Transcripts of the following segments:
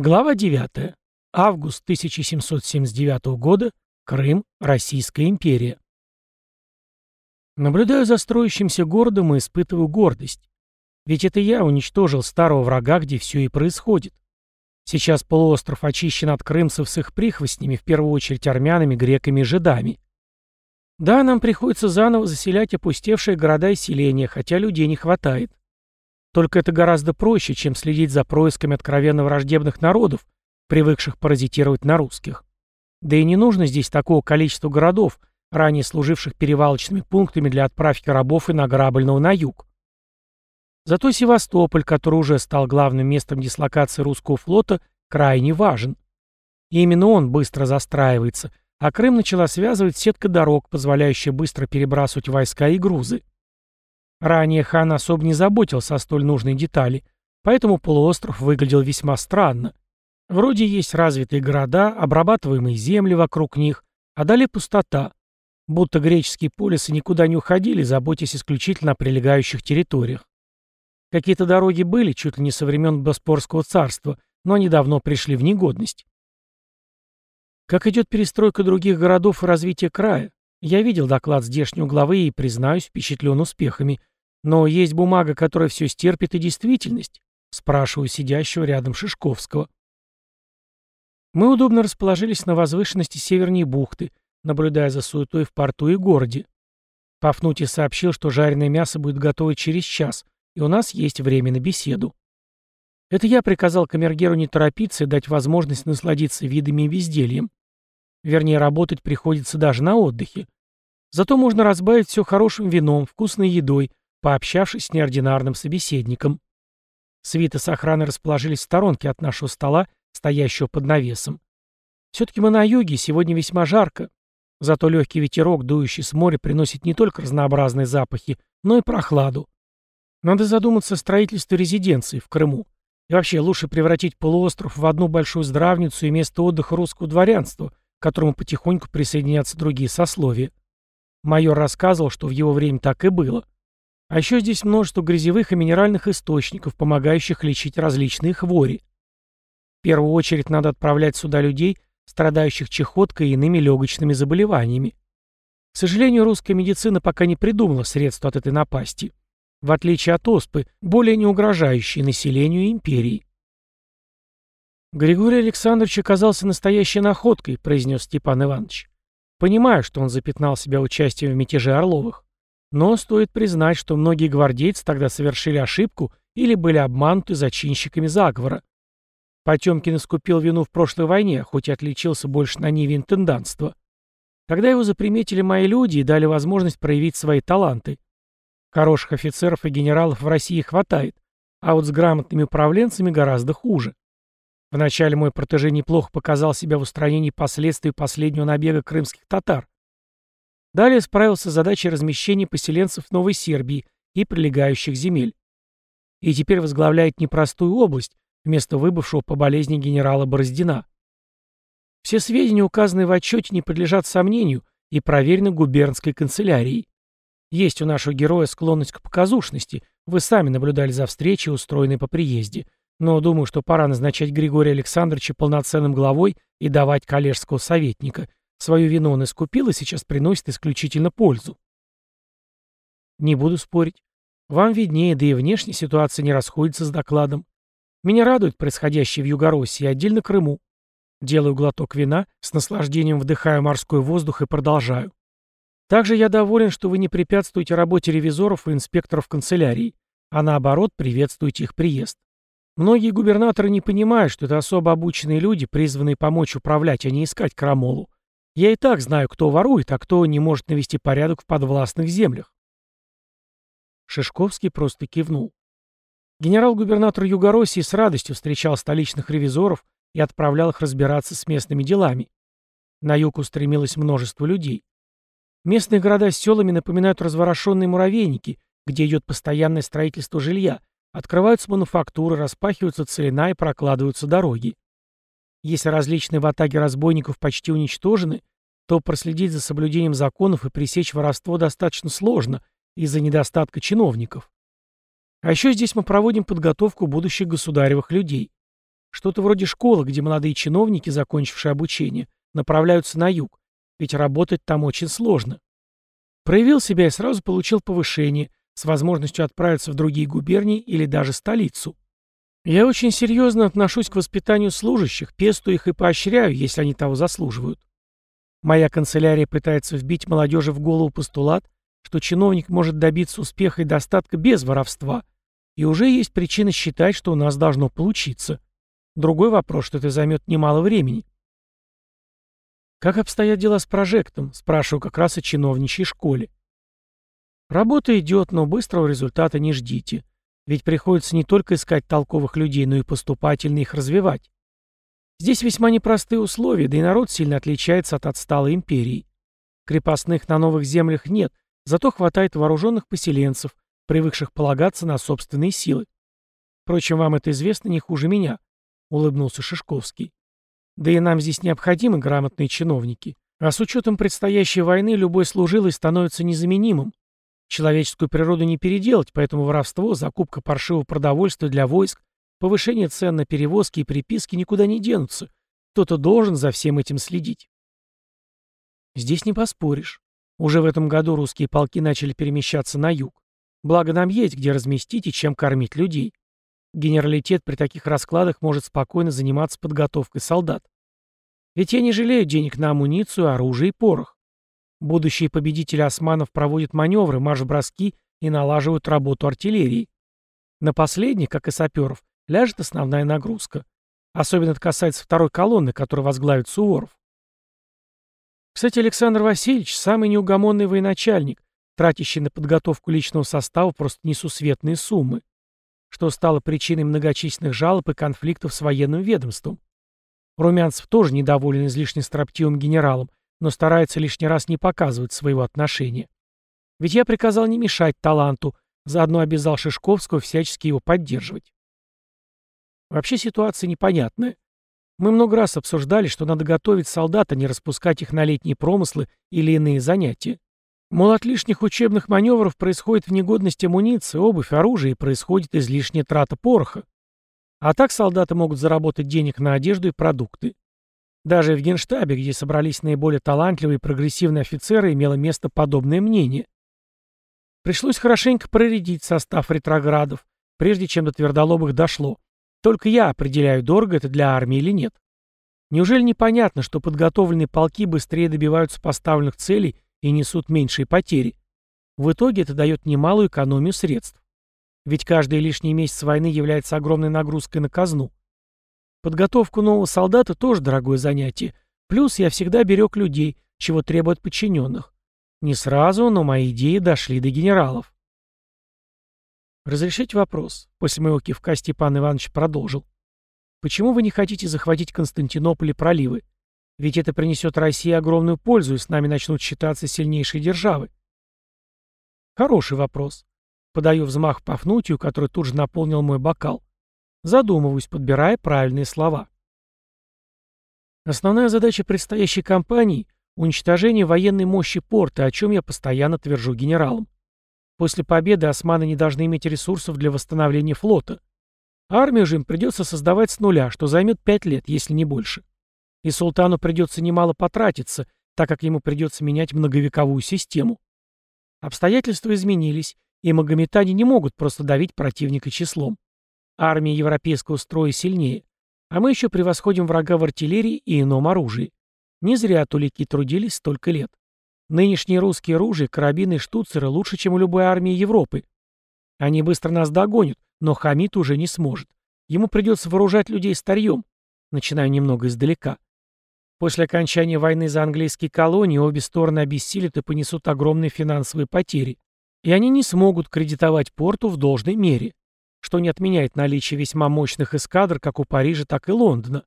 Глава 9. Август 1779 года. Крым. Российская империя. Наблюдаю за строящимся городом и испытываю гордость. Ведь это я уничтожил старого врага, где все и происходит. Сейчас полуостров очищен от крымцев с их прихвостнями, в первую очередь армянами, греками и жидами. Да, нам приходится заново заселять опустевшие города и селения, хотя людей не хватает. Только это гораздо проще, чем следить за происками откровенно враждебных народов, привыкших паразитировать на русских. Да и не нужно здесь такого количества городов, ранее служивших перевалочными пунктами для отправки рабов и награбленного на юг. Зато Севастополь, который уже стал главным местом дислокации русского флота, крайне важен. И именно он быстро застраивается, а Крым начала связывать сетка дорог, позволяющая быстро перебрасывать войска и грузы. Ранее хан особо не заботился о столь нужной детали, поэтому полуостров выглядел весьма странно. Вроде есть развитые города, обрабатываемые земли вокруг них, а далее пустота, будто греческие полисы никуда не уходили, заботясь исключительно о прилегающих территориях. Какие-то дороги были, чуть ли не со времен Боспорского царства, но они давно пришли в негодность. Как идет перестройка других городов и развитие края? Я видел доклад здешнего главы и, признаюсь, впечатлен успехами. Но есть бумага, которая все стерпит и действительность? Спрашиваю сидящего рядом Шишковского. Мы удобно расположились на возвышенности северней бухты, наблюдая за суетой в порту и городе. Пафнутий сообщил, что жареное мясо будет готово через час, и у нас есть время на беседу. Это я приказал камергеру не торопиться и дать возможность насладиться видами и бездельем. Вернее, работать приходится даже на отдыхе. Зато можно разбавить все хорошим вином, вкусной едой, пообщавшись с неординарным собеседником. Свита с охраной расположились в сторонке от нашего стола, стоящего под навесом. Все-таки мы на юге, сегодня весьма жарко. Зато легкий ветерок, дующий с моря, приносит не только разнообразные запахи, но и прохладу. Надо задуматься о строительстве резиденции в Крыму. И вообще лучше превратить полуостров в одну большую здравницу и место отдыха русского дворянства, к которому потихоньку присоединятся другие сословия. Майор рассказывал, что в его время так и было. А еще здесь множество грязевых и минеральных источников, помогающих лечить различные хвори. В первую очередь надо отправлять сюда людей, страдающих чехоткой и иными легочными заболеваниями. К сожалению, русская медицина пока не придумала средств от этой напасти, в отличие от оспы, более не угрожающей населению империи. «Григорий Александрович оказался настоящей находкой», — произнес Степан Иванович. «Понимаю, что он запятнал себя участием в мятеже Орловых. Но стоит признать, что многие гвардейцы тогда совершили ошибку или были обмануты зачинщиками заговора. Потемкин искупил вину в прошлой войне, хоть и отличился больше на ниве интендантства. Тогда его заприметили мои люди и дали возможность проявить свои таланты. Хороших офицеров и генералов в России хватает, а вот с грамотными управленцами гораздо хуже. Вначале мой протеже неплохо показал себя в устранении последствий последнего набега крымских татар. Далее справился с задачей размещения поселенцев Новой Сербии и прилегающих земель. И теперь возглавляет непростую область, вместо выбывшего по болезни генерала Бороздина. Все сведения, указанные в отчете, не подлежат сомнению и проверены губернской канцелярией. Есть у нашего героя склонность к показушности, вы сами наблюдали за встречей, устроенной по приезде, но думаю, что пора назначать Григория Александровича полноценным главой и давать коллежского советника. Свою вину он искупил и сейчас приносит исключительно пользу. Не буду спорить. Вам виднее, да и внешняя ситуация не расходится с докладом. Меня радует происходящее в Югороссии, отдельно Крыму. Делаю глоток вина, с наслаждением вдыхаю морской воздух и продолжаю. Также я доволен, что вы не препятствуете работе ревизоров и инспекторов канцелярии, а наоборот приветствуете их приезд. Многие губернаторы не понимают, что это особо обученные люди, призванные помочь управлять, а не искать крамолу. Я и так знаю, кто ворует, а кто не может навести порядок в подвластных землях. Шишковский просто кивнул. Генерал-губернатор Югороссии с радостью встречал столичных ревизоров и отправлял их разбираться с местными делами. На юг устремилось множество людей. Местные города с селами напоминают разворошенные муравейники, где идет постоянное строительство жилья, открываются мануфактуры, распахиваются целина и прокладываются дороги. Если различные ватаги разбойников почти уничтожены, то проследить за соблюдением законов и пресечь воровство достаточно сложно из-за недостатка чиновников. А еще здесь мы проводим подготовку будущих государевых людей. Что-то вроде школы, где молодые чиновники, закончившие обучение, направляются на юг, ведь работать там очень сложно. Проявил себя и сразу получил повышение, с возможностью отправиться в другие губернии или даже столицу. Я очень серьезно отношусь к воспитанию служащих, пестую их и поощряю, если они того заслуживают. Моя канцелярия пытается вбить молодежи в голову постулат, что чиновник может добиться успеха и достатка без воровства, и уже есть причина считать, что у нас должно получиться. Другой вопрос, что это займет немало времени. «Как обстоят дела с прожектом?» – спрашиваю как раз о чиновничьей школе. Работа идет, но быстрого результата не ждите. Ведь приходится не только искать толковых людей, но и поступательно их развивать. Здесь весьма непростые условия, да и народ сильно отличается от отсталой империи. Крепостных на новых землях нет, зато хватает вооруженных поселенцев, привыкших полагаться на собственные силы. Впрочем, вам это известно не хуже меня, — улыбнулся Шишковский. Да и нам здесь необходимы грамотные чиновники. А с учетом предстоящей войны любой служилый становится незаменимым. Человеческую природу не переделать, поэтому воровство, закупка паршивого продовольствия для войск, повышение цен на перевозки и приписки никуда не денутся. Кто-то должен за всем этим следить. Здесь не поспоришь. Уже в этом году русские полки начали перемещаться на юг. Благо нам есть где разместить и чем кормить людей. Генералитет при таких раскладах может спокойно заниматься подготовкой солдат. Ведь я не жалею денег на амуницию, оружие и порох. Будущие победители османов проводят маневры, марш-броски и налаживают работу артиллерии. На последних, как и саперов, ляжет основная нагрузка. Особенно это касается второй колонны, которую возглавит Суворов. Кстати, Александр Васильевич – самый неугомонный военачальник, тратящий на подготовку личного состава просто несусветные суммы что стало причиной многочисленных жалоб и конфликтов с военным ведомством. Румянцев тоже недоволен излишне строптивым генералом, но старается лишний раз не показывать своего отношения. Ведь я приказал не мешать таланту, заодно обязал Шишковского всячески его поддерживать. Вообще ситуация непонятная. Мы много раз обсуждали, что надо готовить солдат, а не распускать их на летние промыслы или иные занятия. Мол, от лишних учебных маневров происходит внегодность амуниции, обувь, оружие и происходит излишняя трата пороха. А так солдаты могут заработать денег на одежду и продукты. Даже в Генштабе, где собрались наиболее талантливые и прогрессивные офицеры, имело место подобное мнение. Пришлось хорошенько проредить состав ретроградов, прежде чем до твердолобых дошло. Только я определяю, дорого это для армии или нет. Неужели непонятно, что подготовленные полки быстрее добиваются поставленных целей и несут меньшие потери. В итоге это дает немалую экономию средств. Ведь каждый лишний месяц войны является огромной нагрузкой на казну. Подготовку нового солдата тоже дорогое занятие. Плюс я всегда берег людей, чего требуют подчиненных. Не сразу, но мои идеи дошли до генералов. Разрешите вопрос. После моего кивка Степан Иванович продолжил. Почему вы не хотите захватить Константинополь и проливы? Ведь это принесет России огромную пользу, и с нами начнут считаться сильнейшие державы. Хороший вопрос. Подаю взмах Пафнутию, который тут же наполнил мой бокал. Задумываюсь, подбирая правильные слова. Основная задача предстоящей кампании – уничтожение военной мощи порта, о чем я постоянно твержу генералам. После победы османы не должны иметь ресурсов для восстановления флота. Армию же им придется создавать с нуля, что займет пять лет, если не больше и султану придется немало потратиться, так как ему придется менять многовековую систему. Обстоятельства изменились, и магометане не могут просто давить противника числом. Армия европейского строя сильнее, а мы еще превосходим врага в артиллерии и ином оружии. Не зря тулики трудились столько лет. Нынешние русские оружия, карабины и штуцеры лучше, чем у любой армии Европы. Они быстро нас догонят, но Хамид уже не сможет. Ему придется вооружать людей старьем. Начинаю немного издалека. После окончания войны за английские колонии обе стороны обессилят и понесут огромные финансовые потери. И они не смогут кредитовать порту в должной мере, что не отменяет наличие весьма мощных эскадр как у Парижа, так и Лондона.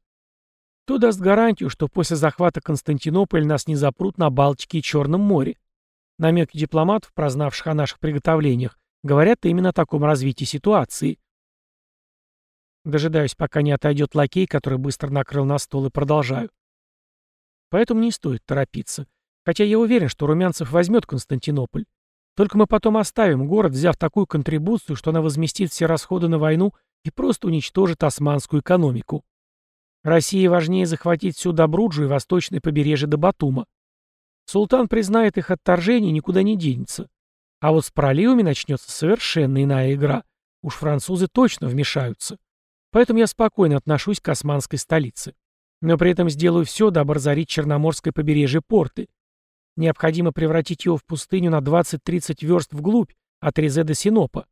Кто даст гарантию, что после захвата Константинополя нас не запрут на Балтике и Черном море? Намеки дипломатов, прознавших о наших приготовлениях, говорят именно о таком развитии ситуации. Дожидаюсь, пока не отойдет лакей, который быстро накрыл на стол, и продолжаю. Поэтому не стоит торопиться. Хотя я уверен, что Румянцев возьмет Константинополь. Только мы потом оставим город, взяв такую контрибуцию, что она возместит все расходы на войну и просто уничтожит османскую экономику. России важнее захватить всю Добруджу и восточное побережье до Батума. Султан признает их отторжение и никуда не денется. А вот с проливами начнется совершенно иная игра. Уж французы точно вмешаются. Поэтому я спокойно отношусь к османской столице. Но при этом сделаю все, дабы разорить Черноморское побережье порты. Необходимо превратить его в пустыню на 20-30 верст вглубь, от Резе до Синопа.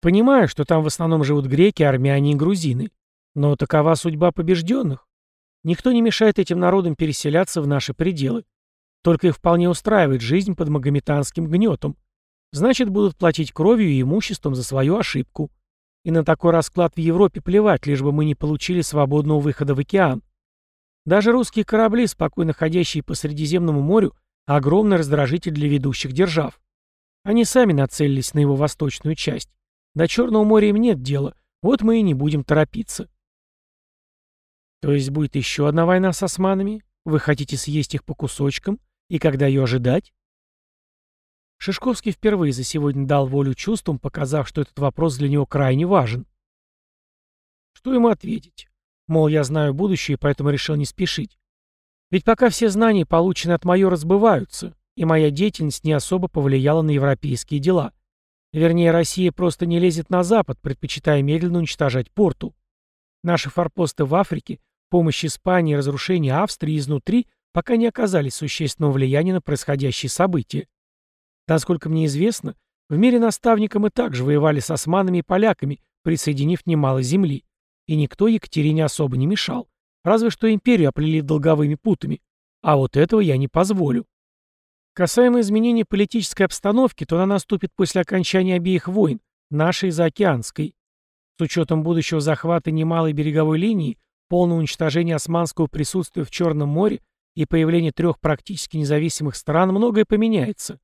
Понимаю, что там в основном живут греки, армяне и грузины. Но такова судьба побежденных. Никто не мешает этим народам переселяться в наши пределы. Только их вполне устраивает жизнь под магометанским гнетом. Значит, будут платить кровью и имуществом за свою ошибку. И на такой расклад в Европе плевать, лишь бы мы не получили свободного выхода в океан. Даже русские корабли, спокойно ходящие по Средиземному морю, огромный раздражитель для ведущих держав. Они сами нацелились на его восточную часть. До Черного моря им нет дела, вот мы и не будем торопиться. То есть будет еще одна война с османами? Вы хотите съесть их по кусочкам? И когда ее ожидать? Шишковский впервые за сегодня дал волю чувствам, показав, что этот вопрос для него крайне важен. Что ему ответить? Мол, я знаю будущее, поэтому решил не спешить. Ведь пока все знания, полученные от майора, сбываются, и моя деятельность не особо повлияла на европейские дела. Вернее, Россия просто не лезет на Запад, предпочитая медленно уничтожать порту. Наши форпосты в Африке, помощь Испании разрушение Австрии изнутри пока не оказали существенного влияния на происходящие события. Насколько мне известно, в мире наставника мы также воевали с османами и поляками, присоединив немало земли, и никто Екатерине особо не мешал, разве что империю оплели долговыми путами, а вот этого я не позволю. Касаемо изменения политической обстановки, то она наступит после окончания обеих войн, нашей заокеанской. С учетом будущего захвата немалой береговой линии, полного уничтожения османского присутствия в Черном море и появления трех практически независимых стран, многое поменяется.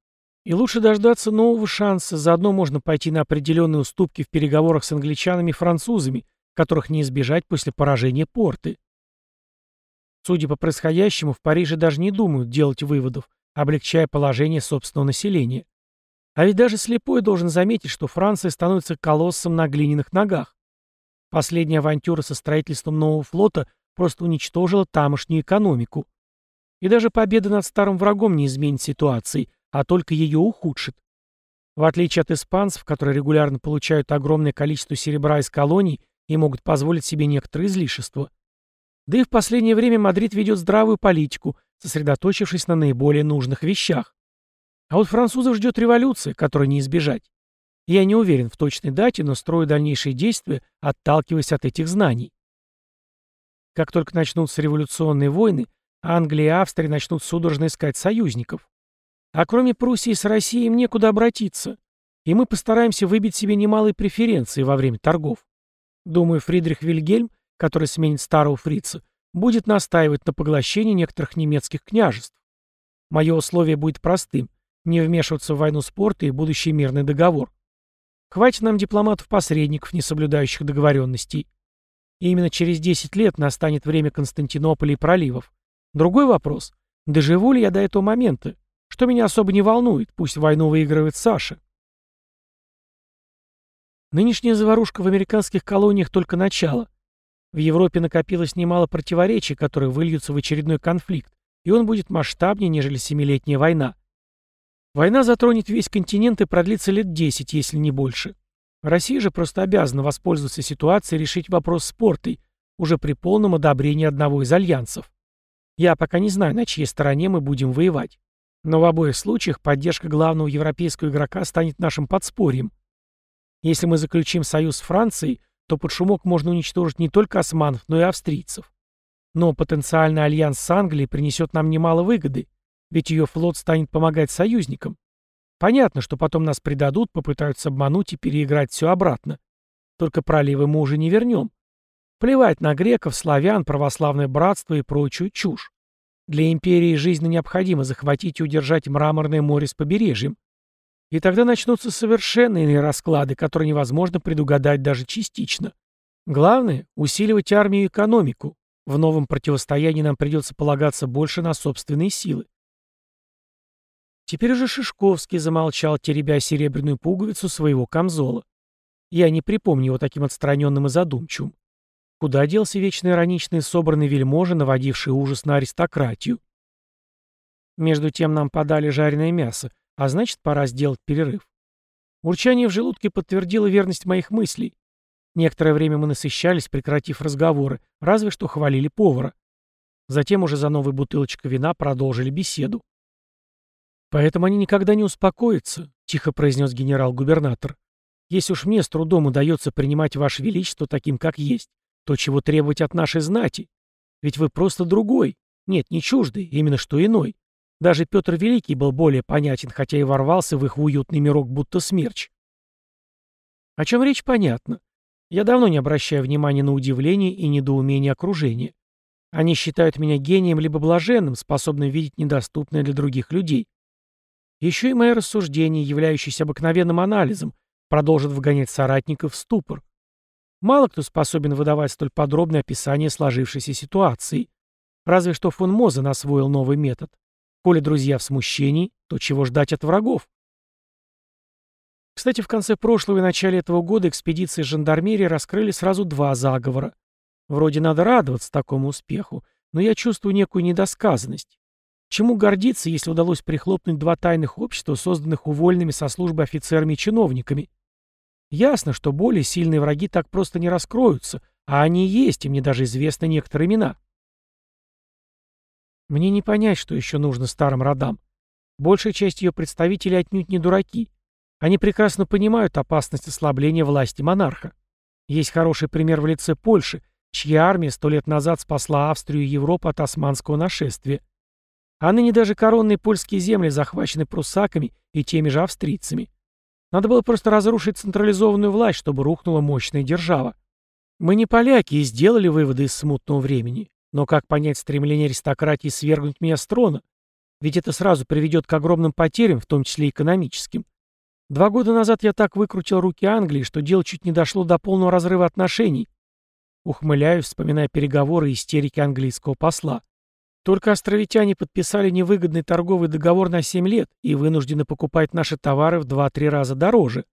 И лучше дождаться нового шанса, заодно можно пойти на определенные уступки в переговорах с англичанами и французами, которых не избежать после поражения порты. Судя по происходящему, в Париже даже не думают делать выводов, облегчая положение собственного населения. А ведь даже слепой должен заметить, что Франция становится колоссом на глиняных ногах. Последняя авантюра со строительством нового флота просто уничтожила тамошнюю экономику. И даже победа над старым врагом не изменит ситуации, а только ее ухудшит. В отличие от испанцев, которые регулярно получают огромное количество серебра из колоний и могут позволить себе некоторые излишества. Да и в последнее время Мадрид ведет здравую политику, сосредоточившись на наиболее нужных вещах. А вот французов ждет революция, которой не избежать. Я не уверен в точной дате, но строю дальнейшие действия, отталкиваясь от этих знаний. Как только начнутся революционные войны, Англия и Австрия начнут судорожно искать союзников. А кроме Пруссии с Россией им некуда обратиться. И мы постараемся выбить себе немалые преференции во время торгов. Думаю, Фридрих Вильгельм, который сменит старого фрица, будет настаивать на поглощении некоторых немецких княжеств. Мое условие будет простым – не вмешиваться в войну спорта и будущий мирный договор. Хватит нам дипломатов-посредников, не соблюдающих договоренностей. И именно через 10 лет настанет время Константинополя и проливов. Другой вопрос – доживу ли я до этого момента? Что меня особо не волнует, пусть войну выигрывает Саша. Нынешняя заварушка в американских колониях только начало. В Европе накопилось немало противоречий, которые выльются в очередной конфликт, и он будет масштабнее, нежели Семилетняя война. Война затронет весь континент и продлится лет 10, если не больше. Россия же просто обязана воспользоваться ситуацией и решить вопрос с портой, уже при полном одобрении одного из альянсов. Я пока не знаю, на чьей стороне мы будем воевать. Но в обоих случаях поддержка главного европейского игрока станет нашим подспорьем. Если мы заключим союз с Францией, то под шумок можно уничтожить не только османов, но и австрийцев. Но потенциальный альянс с Англией принесет нам немало выгоды, ведь ее флот станет помогать союзникам. Понятно, что потом нас предадут, попытаются обмануть и переиграть все обратно. Только проливы мы уже не вернем. Плевать на греков, славян, православное братство и прочую чушь. Для империи жизненно необходимо захватить и удержать мраморное море с побережьем. И тогда начнутся совершенно иные расклады, которые невозможно предугадать даже частично. Главное – усиливать армию и экономику. В новом противостоянии нам придется полагаться больше на собственные силы. Теперь уже Шишковский замолчал, теребя серебряную пуговицу своего камзола. Я не припомню его таким отстраненным и задумчивым. Куда делся вечно ироничный собранный вельможа, наводивший ужас на аристократию? Между тем нам подали жареное мясо, а значит, пора сделать перерыв. Урчание в желудке подтвердило верность моих мыслей. Некоторое время мы насыщались, прекратив разговоры, разве что хвалили повара. Затем уже за новой бутылочкой вина продолжили беседу. «Поэтому они никогда не успокоятся», — тихо произнес генерал-губернатор. «Если уж мне с трудом удается принимать Ваше Величество таким, как есть, то чего требовать от нашей знати? Ведь вы просто другой. Нет, не чуждый, именно что иной. Даже Петр Великий был более понятен, хотя и ворвался в их уютный мирок, будто смерч. О чем речь, понятно. Я давно не обращаю внимания на удивление и недоумение окружения. Они считают меня гением либо блаженным, способным видеть недоступное для других людей. Еще и мои рассуждения, являющиеся обыкновенным анализом, продолжат вгонять соратников в ступор. Мало кто способен выдавать столь подробное описание сложившейся ситуации. Разве что фон Мозен освоил новый метод. Коли друзья в смущении, то чего ждать от врагов? Кстати, в конце прошлого и начале этого года экспедиции жандармерии раскрыли сразу два заговора. Вроде надо радоваться такому успеху, но я чувствую некую недосказанность. Чему гордиться, если удалось прихлопнуть два тайных общества, созданных увольными со службы офицерами и чиновниками? Ясно, что более сильные враги так просто не раскроются, а они есть, и мне даже известны некоторые имена. Мне не понять, что еще нужно старым родам. Большая часть ее представителей отнюдь не дураки. Они прекрасно понимают опасность ослабления власти монарха. Есть хороший пример в лице Польши, чья армия сто лет назад спасла Австрию и Европу от османского нашествия. А ныне даже коронные польские земли захвачены пруссаками и теми же австрийцами. Надо было просто разрушить централизованную власть, чтобы рухнула мощная держава. Мы не поляки и сделали выводы из смутного времени. Но как понять стремление аристократии свергнуть меня с трона? Ведь это сразу приведет к огромным потерям, в том числе экономическим. Два года назад я так выкрутил руки Англии, что дело чуть не дошло до полного разрыва отношений. Ухмыляюсь, вспоминая переговоры и истерики английского посла. Только островитяне подписали невыгодный торговый договор на 7 лет и вынуждены покупать наши товары в 2-3 раза дороже.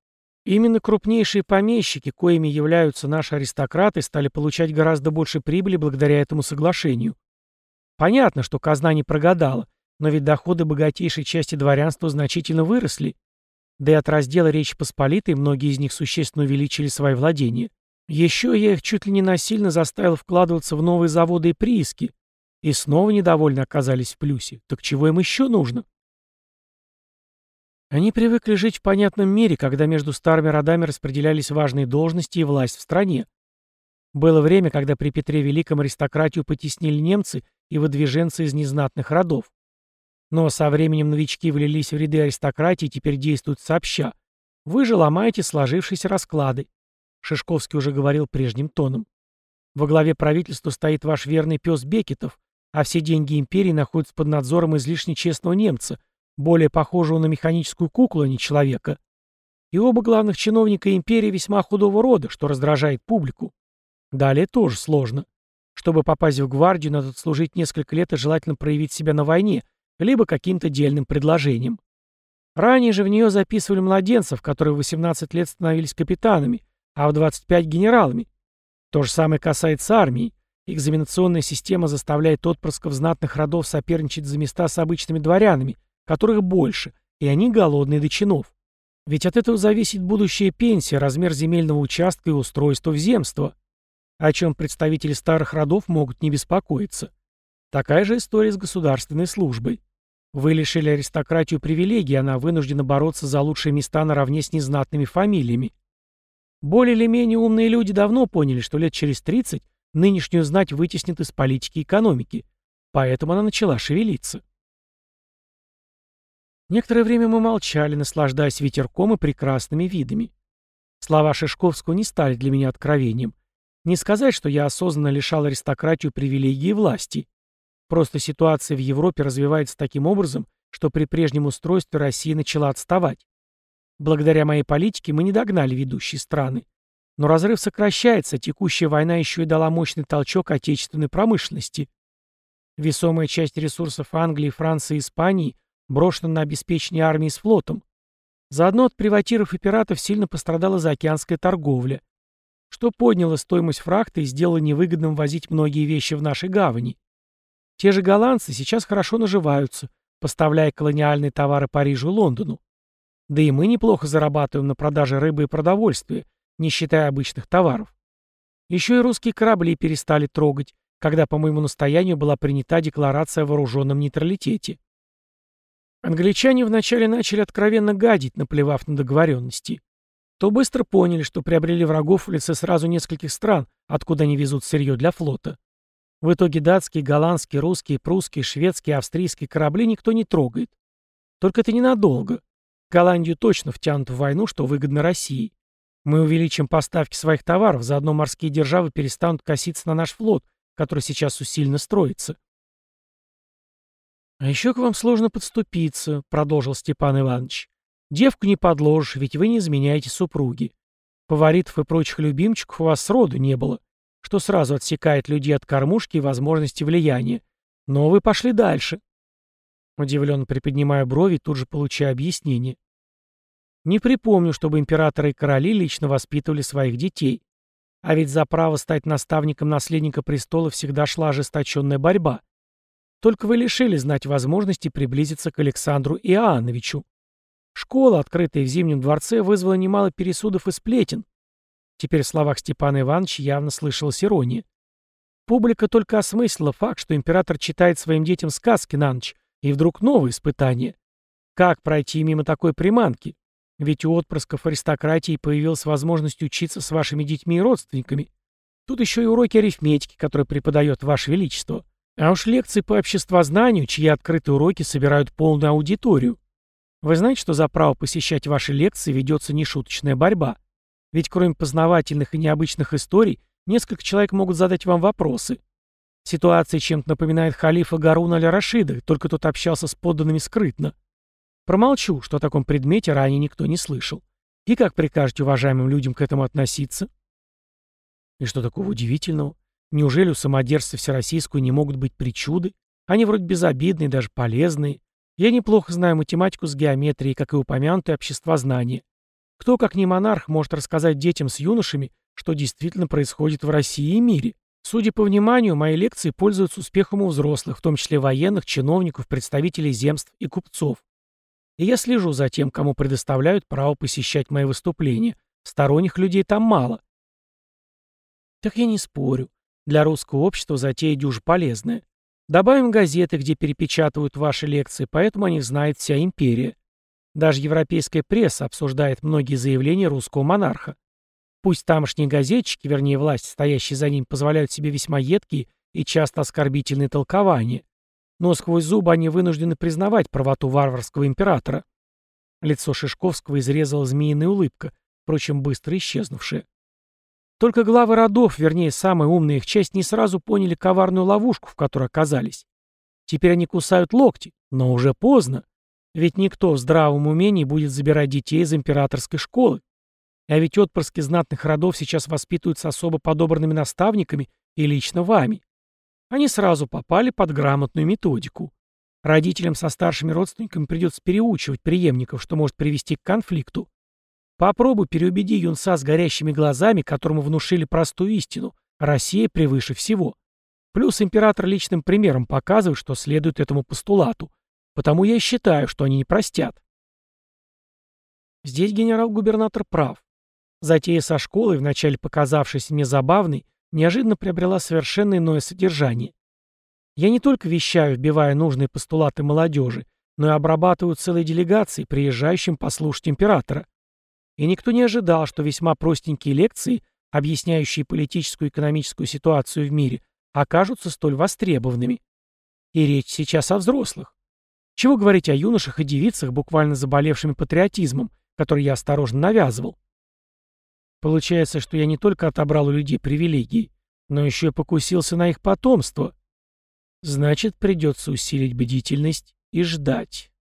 Именно крупнейшие помещики, коими являются наши аристократы, стали получать гораздо больше прибыли благодаря этому соглашению. Понятно, что казна не прогадала, но ведь доходы богатейшей части дворянства значительно выросли. Да и от раздела Речи Посполитой многие из них существенно увеличили свои владения. Еще я их чуть ли не насильно заставил вкладываться в новые заводы и прииски, и снова недовольны оказались в плюсе. Так чего им еще нужно? Они привыкли жить в понятном мире, когда между старыми родами распределялись важные должности и власть в стране. Было время, когда при Петре Великом аристократию потеснили немцы и выдвиженцы из незнатных родов. Но со временем новички влились в ряды аристократии и теперь действуют сообща. Вы же ломаете сложившиеся расклады. Шишковский уже говорил прежним тоном. Во главе правительства стоит ваш верный пес Бекетов, а все деньги империи находятся под надзором излишне честного немца, более похожего на механическую куклу, а не человека. И оба главных чиновника империи весьма худого рода, что раздражает публику. Далее тоже сложно. Чтобы попасть в гвардию, надо служить несколько лет и желательно проявить себя на войне, либо каким-то дельным предложением. Ранее же в нее записывали младенцев, которые в 18 лет становились капитанами, а в 25 — генералами. То же самое касается армии. Экзаменационная система заставляет отпрысков знатных родов соперничать за места с обычными дворянами, которых больше, и они голодные до чинов. Ведь от этого зависит будущая пенсия, размер земельного участка и устройство в земство, о чем представители старых родов могут не беспокоиться. Такая же история с государственной службой. Вы лишили аристократию привилегий, она вынуждена бороться за лучшие места наравне с незнатными фамилиями. Более или менее умные люди давно поняли, что лет через 30 нынешнюю знать вытеснит из политики и экономики, поэтому она начала шевелиться. Некоторое время мы молчали, наслаждаясь ветерком и прекрасными видами. Слова Шишковского не стали для меня откровением. Не сказать, что я осознанно лишал аристократию привилегий и власти. Просто ситуация в Европе развивается таким образом, что при прежнем устройстве Россия начала отставать. Благодаря моей политике мы не догнали ведущие страны. Но разрыв сокращается, текущая война еще и дала мощный толчок отечественной промышленности. Весомая часть ресурсов Англии, Франции и Испании – брошена на обеспечение армии с флотом. Заодно от приватиров и пиратов сильно пострадала заокеанская торговля. что подняло стоимость фрахта и сделало невыгодным возить многие вещи в нашей гавани. Те же голландцы сейчас хорошо наживаются, поставляя колониальные товары Парижу и Лондону. Да и мы неплохо зарабатываем на продаже рыбы и продовольствия, не считая обычных товаров. Еще и русские корабли перестали трогать, когда по моему настоянию была принята декларация о вооруженном нейтралитете. Англичане вначале начали откровенно гадить, наплевав на договоренности. То быстро поняли, что приобрели врагов в лице сразу нескольких стран, откуда они везут сырье для флота. В итоге датские, голландские, русские, прусские, шведские, австрийские корабли никто не трогает. Только это ненадолго. Голландию точно втянут в войну, что выгодно России. Мы увеличим поставки своих товаров, заодно морские державы перестанут коситься на наш флот, который сейчас усиленно строится. «А еще к вам сложно подступиться», — продолжил Степан Иванович. «Девку не подложишь, ведь вы не изменяете супруги. Фаворитов и прочих любимчиков у вас сроду не было, что сразу отсекает людей от кормушки и возможности влияния. Но вы пошли дальше». Удивленно приподнимая брови, тут же получая объяснение. «Не припомню, чтобы императоры и короли лично воспитывали своих детей. А ведь за право стать наставником наследника престола всегда шла ожесточенная борьба. Только вы лишили знать возможности приблизиться к Александру Иоанновичу. Школа, открытая в Зимнем дворце, вызвала немало пересудов и сплетен. Теперь в словах Степана Ивановича явно слышалась ирония. Публика только осмыслила факт, что император читает своим детям сказки на ночь, и вдруг новое испытание. Как пройти мимо такой приманки? Ведь у отпрысков аристократии появилась возможность учиться с вашими детьми и родственниками. Тут еще и уроки арифметики, которые преподает Ваше Величество. А уж лекции по обществознанию, чьи открытые уроки собирают полную аудиторию. Вы знаете, что за право посещать ваши лекции ведется нешуточная борьба? Ведь кроме познавательных и необычных историй, несколько человек могут задать вам вопросы. Ситуация чем-то напоминает халифа Гаруна аль-Рашида, только тот общался с подданными скрытно. Промолчу, что о таком предмете ранее никто не слышал. И как прикажете уважаемым людям к этому относиться? И что такого удивительного? Неужели у самодержца всероссийскую не могут быть причуды? Они вроде безобидные, даже полезные. Я неплохо знаю математику с геометрией, как и упомянутое обществознание. Кто, как не монарх, может рассказать детям с юношами, что действительно происходит в России и мире? Судя по вниманию, мои лекции пользуются успехом у взрослых, в том числе военных, чиновников, представителей земств и купцов. И я слежу за тем, кому предоставляют право посещать мои выступления. Сторонних людей там мало. Так я не спорю. Для русского общества затея дюж полезная. Добавим газеты, где перепечатывают ваши лекции, поэтому о них знает вся империя. Даже европейская пресса обсуждает многие заявления русского монарха. Пусть тамошние газетчики, вернее власть, стоящие за ним, позволяют себе весьма едкие и часто оскорбительные толкования, но сквозь зубы они вынуждены признавать правоту варварского императора. Лицо Шишковского изрезала змеиная улыбка, впрочем, быстро исчезнувшая. Только главы родов, вернее, самая умная их часть, не сразу поняли коварную ловушку, в которой оказались. Теперь они кусают локти, но уже поздно. Ведь никто в здравом уме будет забирать детей из императорской школы. А ведь отпрыски знатных родов сейчас воспитываются особо подобранными наставниками и лично вами. Они сразу попали под грамотную методику. Родителям со старшими родственниками придется переучивать преемников, что может привести к конфликту. Попробуй переубеди юнца с горящими глазами, которому внушили простую истину. Россия превыше всего. Плюс император личным примером показывает, что следует этому постулату. Потому я считаю, что они не простят. Здесь генерал-губернатор прав. Затея со школой, вначале показавшаяся мне забавной, неожиданно приобрела совершенно иное содержание. Я не только вещаю, вбивая нужные постулаты молодежи, но и обрабатываю целые делегации, приезжающим послушать императора. И никто не ожидал, что весьма простенькие лекции, объясняющие политическую и экономическую ситуацию в мире, окажутся столь востребованными. И речь сейчас о взрослых. Чего говорить о юношах и девицах, буквально заболевшими патриотизмом, который я осторожно навязывал. Получается, что я не только отобрал у людей привилегии, но еще и покусился на их потомство. Значит, придется усилить бдительность и ждать.